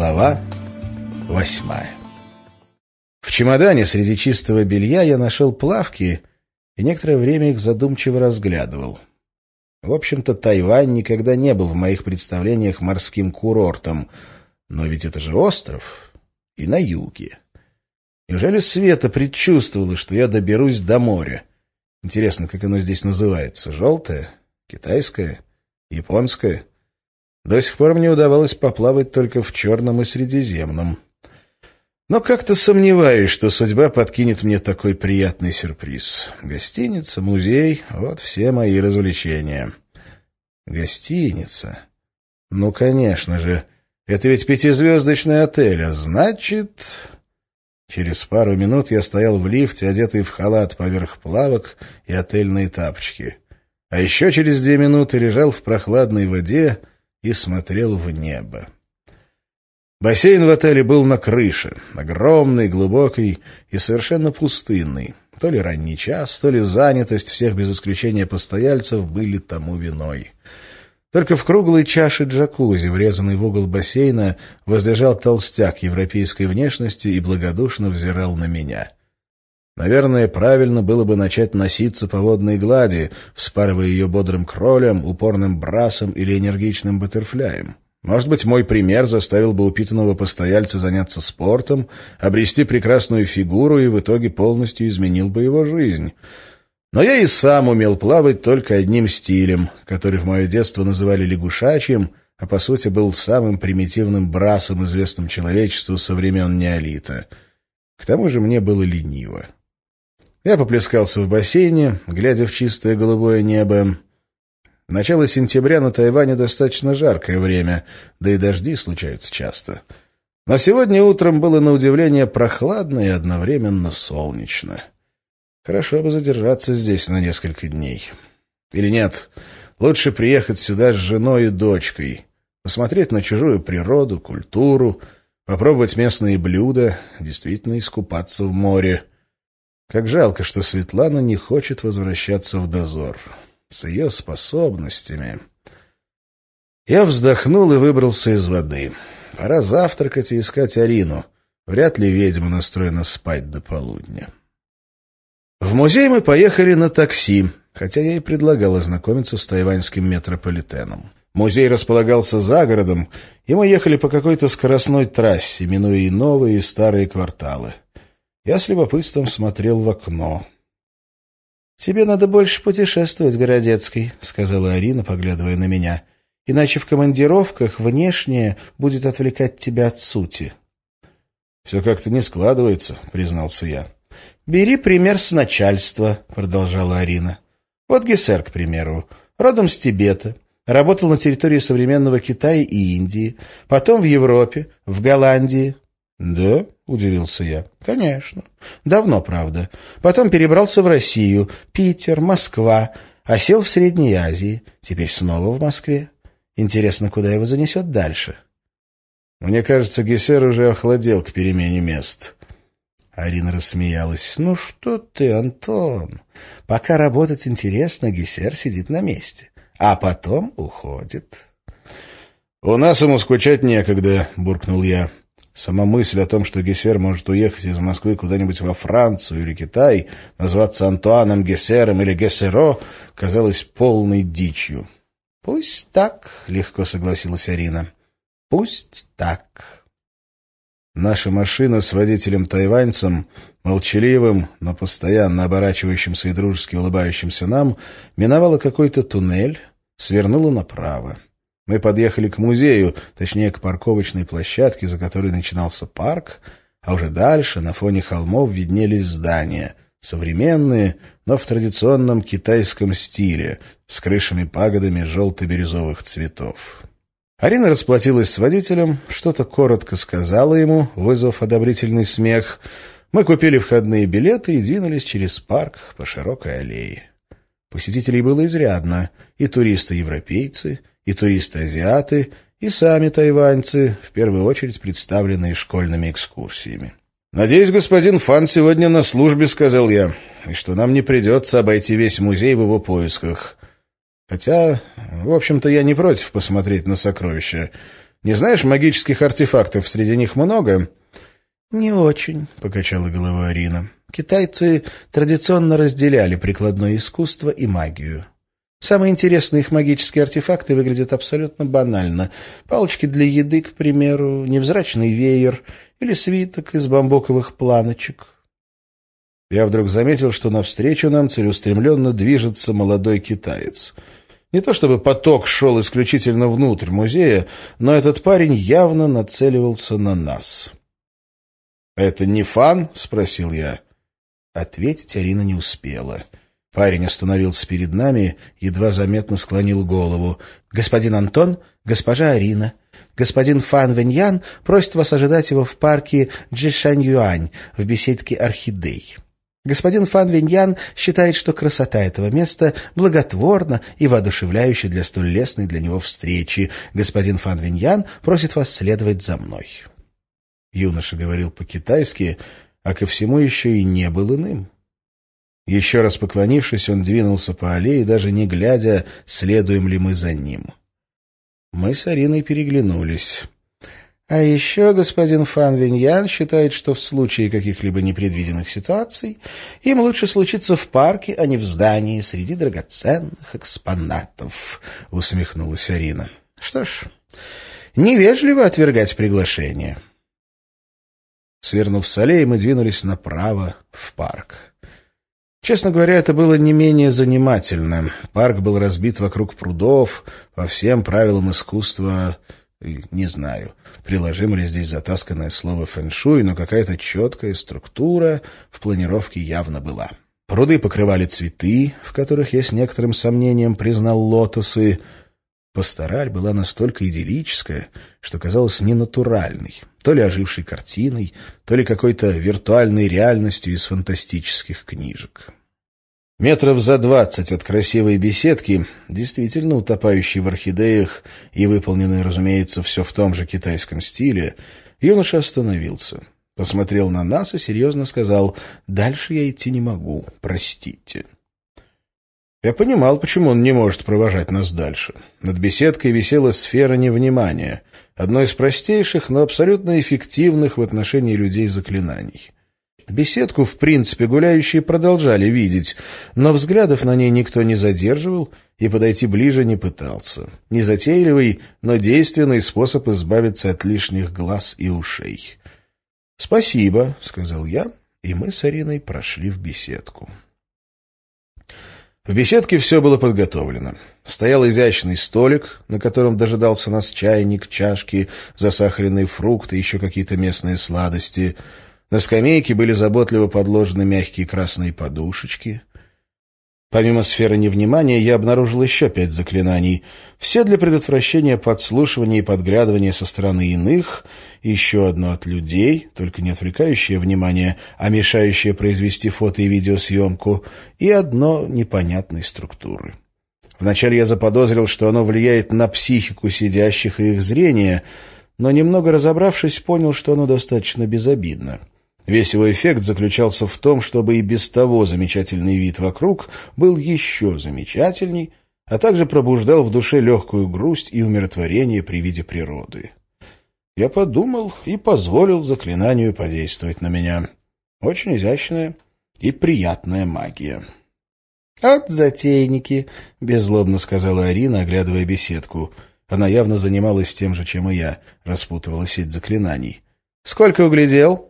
Глава восьмая В чемодане среди чистого белья я нашел плавки и некоторое время их задумчиво разглядывал. В общем-то, Тайвань никогда не был в моих представлениях морским курортом, но ведь это же остров и на юге. Неужели Света предчувствовала, что я доберусь до моря? Интересно, как оно здесь называется? Желтое? Китайское? Японское? До сих пор мне удавалось поплавать только в Черном и Средиземном. Но как-то сомневаюсь, что судьба подкинет мне такой приятный сюрприз. Гостиница, музей — вот все мои развлечения. Гостиница? Ну, конечно же. Это ведь пятизвездочный отель, а значит... Через пару минут я стоял в лифте, одетый в халат поверх плавок и отельные тапочки. А еще через две минуты лежал в прохладной воде и смотрел в небо. Бассейн в отеле был на крыше, огромный, глубокий и совершенно пустынный. То ли ранний час, то ли занятость всех без исключения постояльцев были тому виной. Только в круглой чаше джакузи, врезанной в угол бассейна, возлежал толстяк европейской внешности и благодушно взирал на меня. Наверное, правильно было бы начать носиться по водной глади, вспарывая ее бодрым кролем, упорным брасом или энергичным баттерфляем. Может быть, мой пример заставил бы упитанного постояльца заняться спортом, обрести прекрасную фигуру и в итоге полностью изменил бы его жизнь. Но я и сам умел плавать только одним стилем, который в мое детство называли лягушачьим, а по сути был самым примитивным брасом, известным человечеству со времен неолита. К тому же мне было лениво. Я поплескался в бассейне, глядя в чистое голубое небо. Начало сентября на Тайване достаточно жаркое время, да и дожди случаются часто. Но сегодня утром было на удивление прохладно и одновременно солнечно. Хорошо бы задержаться здесь на несколько дней. Или нет, лучше приехать сюда с женой и дочкой, посмотреть на чужую природу, культуру, попробовать местные блюда, действительно искупаться в море. Как жалко, что Светлана не хочет возвращаться в дозор. С ее способностями... Я вздохнул и выбрался из воды. Пора завтракать и искать Арину. Вряд ли ведьма настроена спать до полудня. В музей мы поехали на такси, хотя я и предлагал ознакомиться с тайваньским метрополитеном. Музей располагался за городом, и мы ехали по какой-то скоростной трассе, минуя и новые, и старые кварталы. Я с любопытством смотрел в окно. — Тебе надо больше путешествовать, Городецкий, — сказала Арина, поглядывая на меня. — Иначе в командировках внешнее будет отвлекать тебя от сути. — Все как-то не складывается, — признался я. «Бери пример с начальства», — продолжала Арина. «Вот Гессер, к примеру, родом с Тибета, работал на территории современного Китая и Индии, потом в Европе, в Голландии». «Да?» — удивился я. «Конечно. Давно, правда. Потом перебрался в Россию, Питер, Москва, а сел в Средней Азии, теперь снова в Москве. Интересно, куда его занесет дальше?» «Мне кажется, Гессер уже охладел к перемене мест». Арина рассмеялась. «Ну что ты, Антон? Пока работать интересно, Гессер сидит на месте, а потом уходит». «У нас ему скучать некогда», — буркнул я. Сама мысль о том, что Гессер может уехать из Москвы куда-нибудь во Францию или Китай, назваться Антуаном Гессером или Гессеро, казалась полной дичью. «Пусть так», — легко согласилась Арина. «Пусть так». Наша машина с водителем-тайваньцем, молчаливым, но постоянно оборачивающимся и дружески улыбающимся нам, миновала какой-то туннель, свернула направо. Мы подъехали к музею, точнее, к парковочной площадке, за которой начинался парк, а уже дальше, на фоне холмов, виднелись здания, современные, но в традиционном китайском стиле, с крышами-пагодами желто-бирюзовых цветов. Арина расплатилась с водителем, что-то коротко сказала ему, вызвав одобрительный смех. Мы купили входные билеты и двинулись через парк по широкой аллее. Посетителей было изрядно. И туристы-европейцы, и туристы-азиаты, и сами тайваньцы, в первую очередь представленные школьными экскурсиями. «Надеюсь, господин Фан сегодня на службе», — сказал я, — «и что нам не придется обойти весь музей в его поисках». Хотя, в общем-то, я не против посмотреть на сокровища. Не знаешь, магических артефактов среди них много?» «Не очень», — покачала головой Арина. «Китайцы традиционно разделяли прикладное искусство и магию. Самые интересные их магические артефакты выглядят абсолютно банально. Палочки для еды, к примеру, невзрачный веер или свиток из бамбуковых планочек. Я вдруг заметил, что навстречу нам целеустремленно движется молодой китаец. Не то чтобы поток шел исключительно внутрь музея, но этот парень явно нацеливался на нас. «Это не фан?» — спросил я. Ответить Арина не успела. Парень остановился перед нами, едва заметно склонил голову. «Господин Антон, госпожа Арина, господин Фан Веньян просит вас ожидать его в парке Джишань-Юань в беседке «Орхидей». Господин Фан Виньян считает, что красота этого места благотворна и воодушевляюща для столь лестной для него встречи. Господин Фан Виньян просит вас следовать за мной. Юноша говорил по-китайски, а ко всему еще и не был иным. Еще раз поклонившись, он двинулся по аллее, даже не глядя, следуем ли мы за ним. Мы с Ариной переглянулись. А еще господин Фан Виньян считает, что в случае каких-либо непредвиденных ситуаций им лучше случиться в парке, а не в здании среди драгоценных экспонатов, — усмехнулась Арина. Что ж, невежливо отвергать приглашение. Свернув с аллеи, мы двинулись направо в парк. Честно говоря, это было не менее занимательно. Парк был разбит вокруг прудов, по всем правилам искусства, не знаю, приложим ли здесь затасканное слово фэншуй, но какая-то четкая структура в планировке явно была. Пруды покрывали цветы, в которых я с некоторым сомнением признал лотосы. Пастораль была настолько идиллическая, что казалась ненатуральной, то ли ожившей картиной, то ли какой-то виртуальной реальностью из фантастических книжек. Метров за двадцать от красивой беседки, действительно утопающей в орхидеях и выполненной, разумеется, все в том же китайском стиле, юноша остановился, посмотрел на нас и серьезно сказал «Дальше я идти не могу, простите». Я понимал, почему он не может провожать нас дальше. Над беседкой висела сфера невнимания, одно из простейших, но абсолютно эффективных в отношении людей заклинаний. Беседку, в принципе, гуляющие продолжали видеть, но взглядов на ней никто не задерживал и подойти ближе не пытался. Незатейливый, но действенный способ избавиться от лишних глаз и ушей. «Спасибо», — сказал я, и мы с Ариной прошли в беседку. В беседке все было подготовлено. Стоял изящный столик, на котором дожидался нас чайник, чашки, засахаренные фрукты, еще какие-то местные сладости. На скамейке были заботливо подложены мягкие красные подушечки. Помимо сферы невнимания, я обнаружил еще пять заклинаний. Все для предотвращения подслушивания и подглядывания со стороны иных, еще одно от людей, только не отвлекающее внимание, а мешающее произвести фото и видеосъемку, и одно непонятной структуры. Вначале я заподозрил, что оно влияет на психику сидящих и их зрение, но немного разобравшись, понял, что оно достаточно безобидно. Весь его эффект заключался в том, чтобы и без того замечательный вид вокруг был еще замечательней, а также пробуждал в душе легкую грусть и умиротворение при виде природы. Я подумал и позволил заклинанию подействовать на меня. Очень изящная и приятная магия. — От затейники, — беззлобно сказала Арина, оглядывая беседку. Она явно занималась тем же, чем и я, распутывала сеть заклинаний. — Сколько углядел? —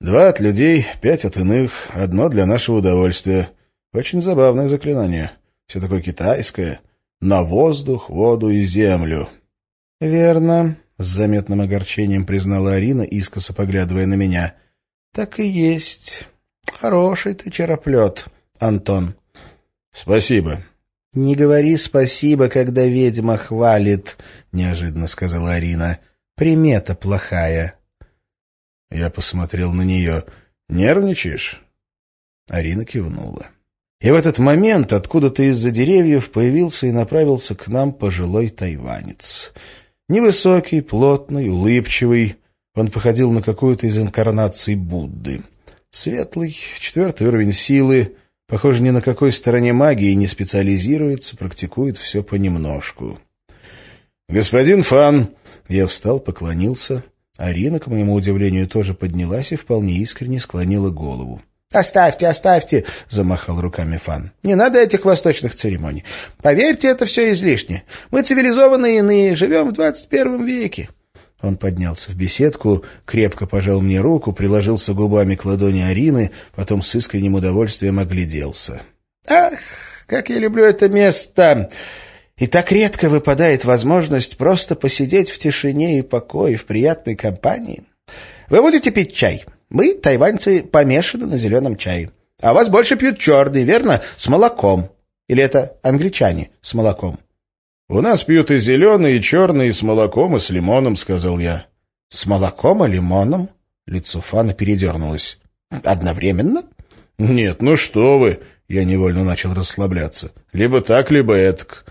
Два от людей, пять от иных, одно для нашего удовольствия. Очень забавное заклинание. Все такое китайское. На воздух, воду и землю. — Верно, — с заметным огорчением признала Арина, искоса поглядывая на меня. — Так и есть. Хороший ты чероплет, Антон. — Спасибо. — Не говори спасибо, когда ведьма хвалит, — неожиданно сказала Арина. — Примета плохая. — я посмотрел на нее. «Нервничаешь?» Арина кивнула. И в этот момент откуда-то из-за деревьев появился и направился к нам пожилой тайванец. Невысокий, плотный, улыбчивый. Он походил на какую-то из инкарнаций Будды. Светлый, четвертый уровень силы. Похоже, ни на какой стороне магии не специализируется, практикует все понемножку. «Господин Фан, Я встал, поклонился. Арина, к моему удивлению, тоже поднялась и вполне искренне склонила голову. «Оставьте, оставьте!» — замахал руками Фан. «Не надо этих восточных церемоний. Поверьте, это все излишне. Мы цивилизованные иные, живем в двадцать первом веке». Он поднялся в беседку, крепко пожал мне руку, приложился губами к ладони Арины, потом с искренним удовольствием огляделся. «Ах, как я люблю это место! И так редко выпадает возможность просто посидеть в тишине и покое в приятной компании. Вы будете пить чай? Мы, тайваньцы, помешаны на зеленом чае. А вас больше пьют черный, верно? С молоком. Или это англичане с молоком?» «У нас пьют и зеленый, и черный, и с молоком, и с лимоном», — сказал я. «С молоком и лимоном?» Лицо Фана передернулось. «Одновременно?» «Нет, ну что вы!» — я невольно начал расслабляться. «Либо так, либо этак.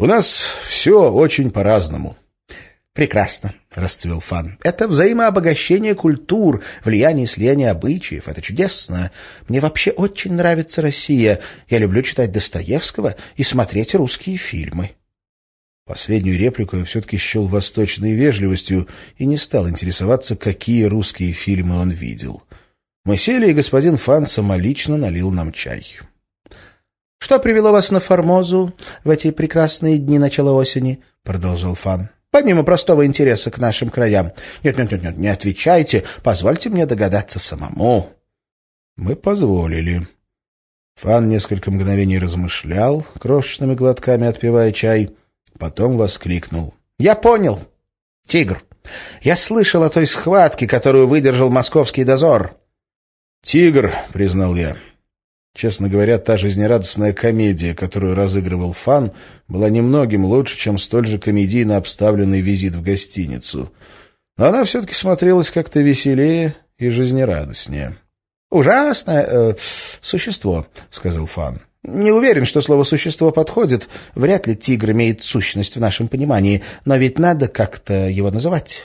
У нас все очень по-разному». «Прекрасно», — расцвел Фан. «Это взаимообогащение культур, влияние и слияние обычаев. Это чудесно. Мне вообще очень нравится Россия. Я люблю читать Достоевского и смотреть русские фильмы». Последнюю реплику я все-таки счел восточной вежливостью и не стал интересоваться, какие русские фильмы он видел. Мы сели, и господин Фан самолично налил нам чай. — Что привело вас на Формозу в эти прекрасные дни начала осени? — продолжал Фан. — Помимо простого интереса к нашим краям. Нет, нет, нет, нет, не отвечайте. Позвольте мне догадаться самому. Мы позволили. Фан несколько мгновений размышлял, крошечными глотками отпивая чай, Потом воскликнул. «Я понял. Тигр. Я слышал о той схватке, которую выдержал московский дозор». «Тигр», — признал я. Честно говоря, та жизнерадостная комедия, которую разыгрывал Фан, была немногим лучше, чем столь же комедийно обставленный визит в гостиницу. Но она все-таки смотрелась как-то веселее и жизнерадостнее. «Ужасное э, существо», — сказал Фан. Не уверен, что слово «существо» подходит. Вряд ли тигр имеет сущность в нашем понимании, но ведь надо как-то его называть.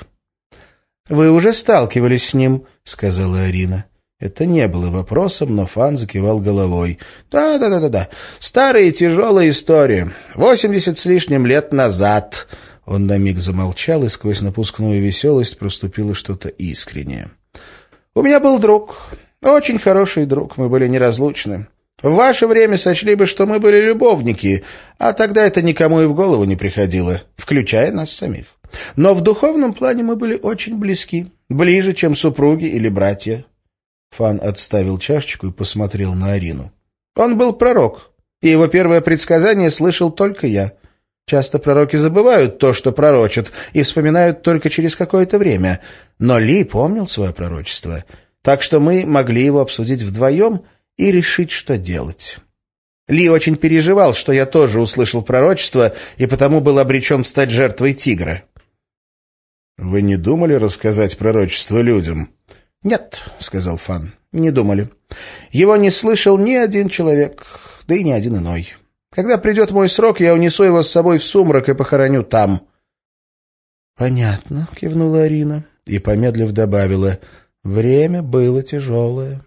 — Вы уже сталкивались с ним, — сказала Арина. Это не было вопросом, но Фан закивал головой. «Да, да, да, да, да. Старая и тяжелая история. Восемьдесят с лишним лет назад». Он на миг замолчал, и сквозь напускную веселость проступило что-то искреннее. «У меня был друг. Очень хороший друг. Мы были неразлучны. В ваше время сочли бы, что мы были любовники, а тогда это никому и в голову не приходило, включая нас самих. Но в духовном плане мы были очень близки, ближе, чем супруги или братья. Фан отставил чашечку и посмотрел на Арину. Он был пророк, и его первое предсказание слышал только я. Часто пророки забывают то, что пророчат, и вспоминают только через какое-то время. Но Ли помнил свое пророчество, так что мы могли его обсудить вдвоем — и решить, что делать. Ли очень переживал, что я тоже услышал пророчество и потому был обречен стать жертвой тигра. — Вы не думали рассказать пророчество людям? — Нет, — сказал Фан, — не думали. Его не слышал ни один человек, да и ни один иной. Когда придет мой срок, я унесу его с собой в сумрак и похороню там. — Понятно, — кивнула Арина и, помедлив, добавила, — время было тяжелое.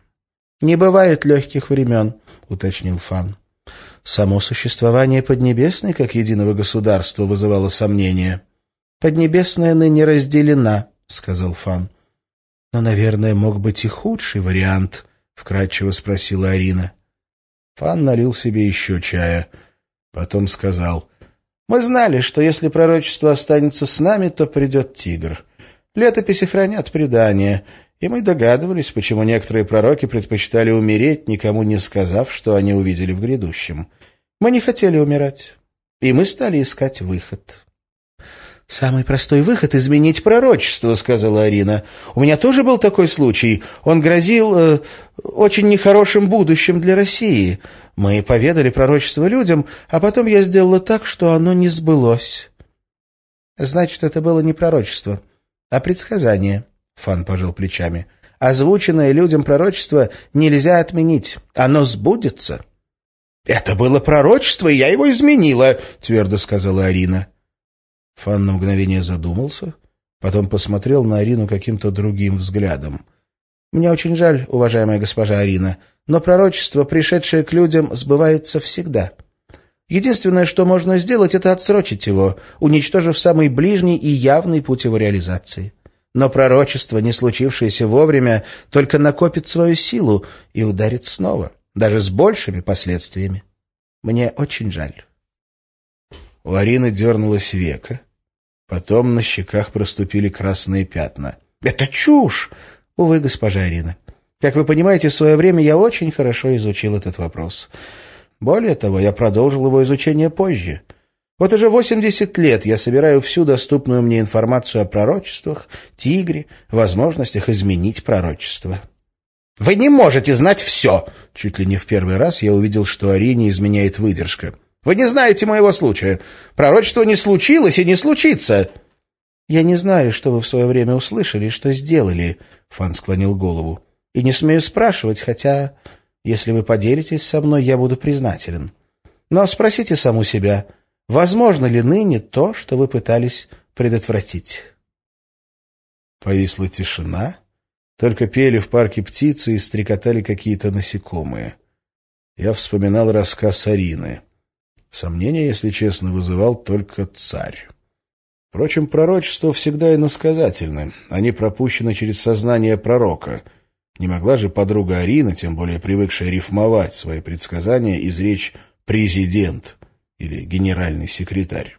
«Не бывает легких времен», — уточнил Фан. «Само существование Поднебесной как единого государства вызывало сомнения». «Поднебесная ныне разделена», — сказал Фан. «Но, наверное, мог быть и худший вариант», — вкратчиво спросила Арина. Фан налил себе еще чая. Потом сказал, «Мы знали, что если пророчество останется с нами, то придет тигр. Летописи хранят предания, и мы догадывались, почему некоторые пророки предпочитали умереть, никому не сказав, что они увидели в грядущем. Мы не хотели умирать, и мы стали искать выход. «Самый простой выход — изменить пророчество», — сказала Арина. «У меня тоже был такой случай. Он грозил э, очень нехорошим будущим для России. Мы поведали пророчество людям, а потом я сделала так, что оно не сбылось». «Значит, это было не пророчество, а предсказание». Фан пожал плечами. «Озвученное людям пророчество нельзя отменить. Оно сбудется». «Это было пророчество, и я его изменила», — твердо сказала Арина. Фан на мгновение задумался, потом посмотрел на Арину каким-то другим взглядом. «Мне очень жаль, уважаемая госпожа Арина, но пророчество, пришедшее к людям, сбывается всегда. Единственное, что можно сделать, это отсрочить его, уничтожив самый ближний и явный путь его реализации. Но пророчество, не случившееся вовремя, только накопит свою силу и ударит снова, даже с большими последствиями. Мне очень жаль. У Арины дернулось века. Потом на щеках проступили красные пятна. — Это чушь! — Увы, госпожа Арина. Как вы понимаете, в свое время я очень хорошо изучил этот вопрос. Более того, я продолжил его изучение позже. Вот уже 80 лет я собираю всю доступную мне информацию о пророчествах, тигре, возможностях изменить пророчество. «Вы не можете знать все!» Чуть ли не в первый раз я увидел, что Арине изменяет выдержка. «Вы не знаете моего случая. Пророчество не случилось и не случится!» «Я не знаю, что вы в свое время услышали что сделали», — Фан склонил голову. «И не смею спрашивать, хотя, если вы поделитесь со мной, я буду признателен. Но спросите саму себя, возможно ли ныне то, что вы пытались предотвратить?» Повисла тишина. Только пели в парке птицы и стрекотали какие-то насекомые. Я вспоминал рассказ Арины. Сомнения, если честно, вызывал только царь. Впрочем, пророчества всегда иносказательны. Они пропущены через сознание пророка. Не могла же подруга Арина, тем более привыкшая рифмовать свои предсказания, изречь «президент» или «генеральный секретарь».